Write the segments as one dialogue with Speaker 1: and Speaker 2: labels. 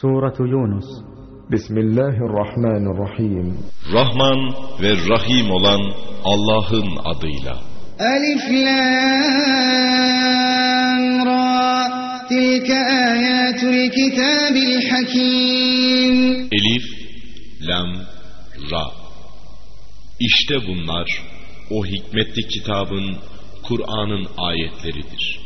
Speaker 1: Surah Yunus. Bismillahirrahmanirrahim.
Speaker 2: Rahman ve Rahim olan Allah'ın adıyla.
Speaker 3: Elif Lam Ra. Tilke ayatul kitabil hakim
Speaker 2: Elif Lam Ra. İşte bunlar o hikmetli kitabın Kur'an'ın ayetleridir.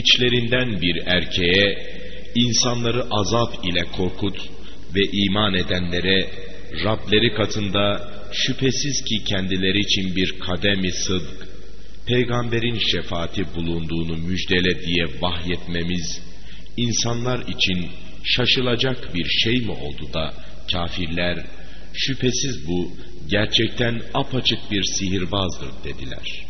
Speaker 2: İçlerinden bir erkeğe, insanları azap ile korkut ve iman edenlere, Rableri katında şüphesiz ki kendileri için bir kademi sıdk, peygamberin şefaati bulunduğunu müjdele diye vahyetmemiz, insanlar için şaşılacak bir şey mi oldu da kafirler, şüphesiz bu gerçekten apaçık bir sihirbazdır dediler.''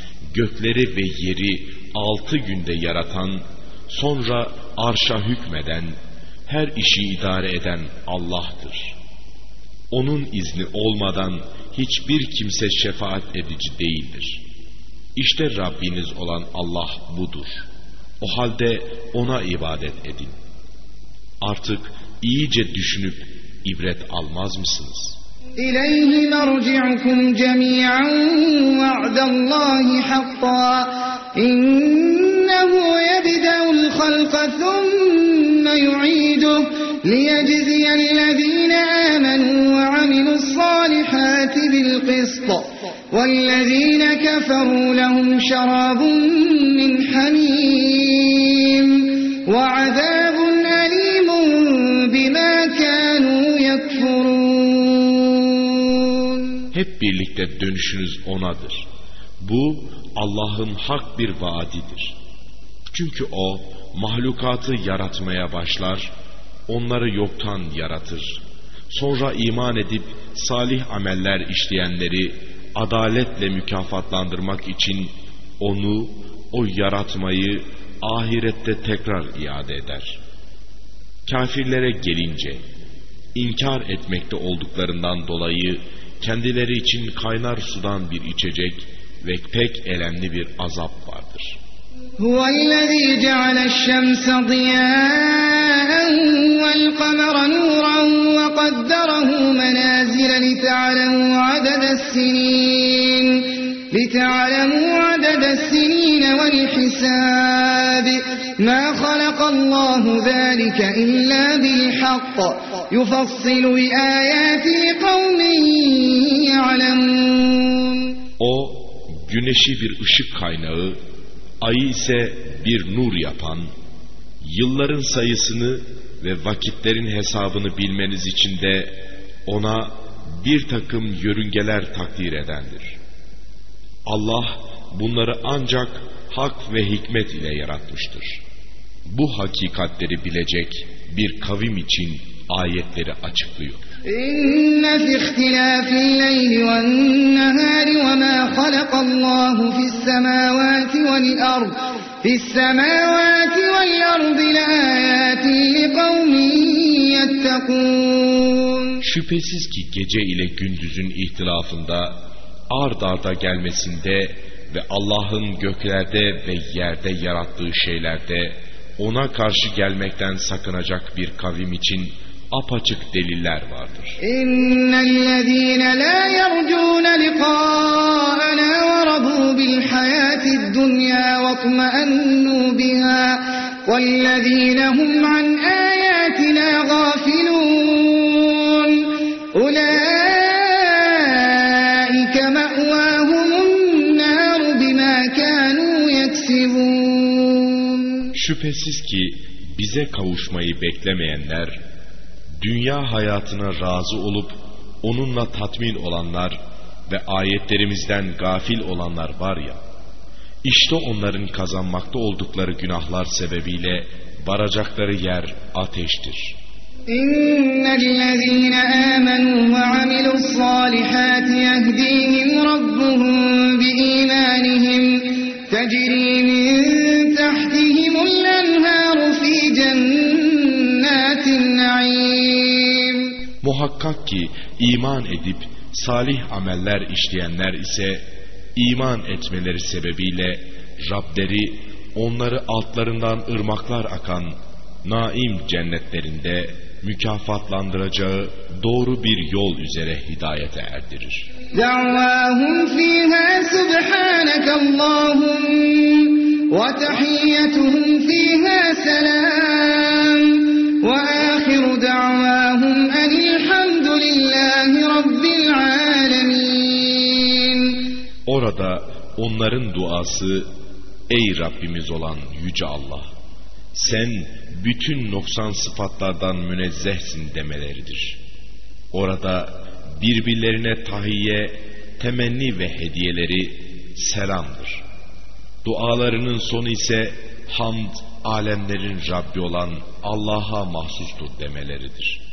Speaker 2: gökleri ve yeri altı günde yaratan, sonra arşa hükmeden, her işi idare eden Allah'tır. Onun izni olmadan hiçbir kimse şefaat edici değildir. İşte Rabbiniz olan Allah budur. O halde ona ibadet edin. Artık iyice düşünüp ibret almaz mısınız?''
Speaker 3: İleyhi merci'ukum cemi'an الله حقا إنه يبدأ الخلق ثم يعيده ليجزي الذين آمنوا وعملوا الصالحات بالقسط والذين كفروا لهم شراب من حميم وعذاب أليم بما كانوا يكفرون
Speaker 2: Hep birlikte dönüşünüz O'nadır. Bu Allah'ın hak bir vaadidir. Çünkü O mahlukatı yaratmaya başlar, onları yoktan yaratır. Sonra iman edip salih ameller işleyenleri adaletle mükafatlandırmak için onu, o yaratmayı ahirette tekrar iade eder. Kafirlere gelince, inkar etmekte olduklarından dolayı kendileri için kaynar sudan bir içecek ve pek elemli bir azap vardır.
Speaker 3: هو الذي جعل الشمس ضياء والقمر نورا وقدره منازل لتعلموا عدد السنين لتعلموا عدد السنين والحساب ما خلق الله ذلك إلا بالحق يفصل الآيات لقوم يعلمون
Speaker 2: güneşi bir ışık kaynağı, ayı ise bir nur yapan, yılların sayısını ve vakitlerin hesabını bilmeniz için de ona bir takım yörüngeler takdir edendir. Allah bunları ancak hak ve hikmet ile yaratmıştır. Bu hakikatleri bilecek bir kavim için ayetleri açıklıyor.
Speaker 3: İnne fi ihtilafil leyli ven nehari ve ma halakallahu fis semavati vel ard
Speaker 2: Şüphesiz ki gece ile gündüzün ihtilafında ard arda gelmesinde ve Allah'ın göklerde ve yerde yarattığı şeylerde ona karşı gelmekten sakınacak bir kavim için apaçık deliller vardır.
Speaker 3: İnnellezîne lâ yercûne liqâ'enâ ve radû bil hayâtid dunyâ ve tma'ennû bihâ vellezîne hum an âyâtinâ gâfilûn ulâike me'vâhumun nâru bimâ kânû yeksibûn
Speaker 2: Şüphesiz ki bize kavuşmayı beklemeyenler dünya hayatına razı olup onunla tatmin olanlar ve ayetlerimizden gafil olanlar var ya, işte onların kazanmakta oldukları günahlar sebebiyle varacakları yer ateştir.
Speaker 3: İnnellezîne âmenû ve amilussâlihâti yehdîhim
Speaker 2: Muhakkak ki iman edip salih ameller işleyenler ise iman etmeleri sebebiyle Rableri onları altlarından ırmaklar akan naim cennetlerinde mükafatlandıracağı doğru bir yol üzere hidayete erdirir.
Speaker 3: Da'vahum fiha subhanakallahum ve tahiyyatuhum fiha
Speaker 2: selam onların duası ey Rabbimiz olan yüce Allah sen bütün noksan sıfatlardan münezzehsin demeleridir. Orada birbirlerine tahiyye, temenni ve hediyeleri selamdır. Dualarının sonu ise hamd, alemlerin Rabbi olan Allah'a mahsustur demeleridir.''